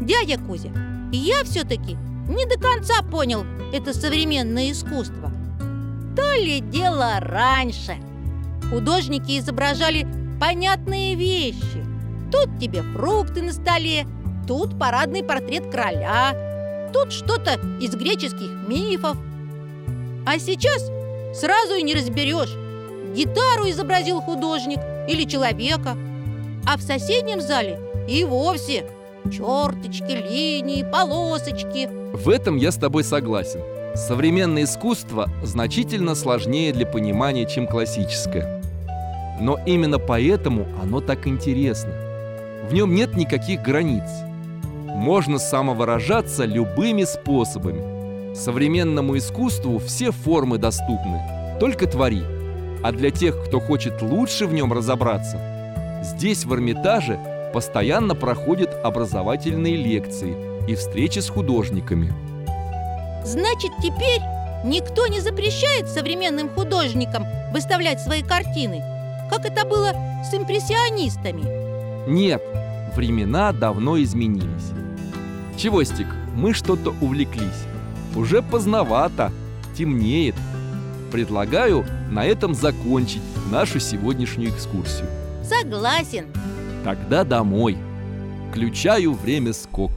Дядя Кузя, я все-таки не до конца понял это современное искусство. То ли дело раньше. Художники изображали понятные вещи. Тут тебе фрукты на столе, тут парадный портрет короля Тут что-то из греческих мифов. А сейчас сразу и не разберешь Гитару изобразил художник или человека А в соседнем зале и вовсе черточки, линии, полосочки В этом я с тобой согласен. Современное искусство значительно сложнее для понимания, чем классическое. Но именно поэтому оно так интересно. В нем нет никаких границ. Можно самовыражаться любыми способами. Современному искусству все формы доступны. Только твори. А для тех, кто хочет лучше в нем разобраться, здесь, в Эрмитаже, постоянно проходят образовательные лекции и встречи с художниками. Значит, теперь никто не запрещает современным художникам выставлять свои картины Как это было с импрессионистами Нет, времена давно изменились. Чего, Стик, мы что-то увлеклись. Уже поздновато, темнеет. Предлагаю на этом закончить нашу сегодняшнюю экскурсию. Согласен Тогда домой. Включаю время скок.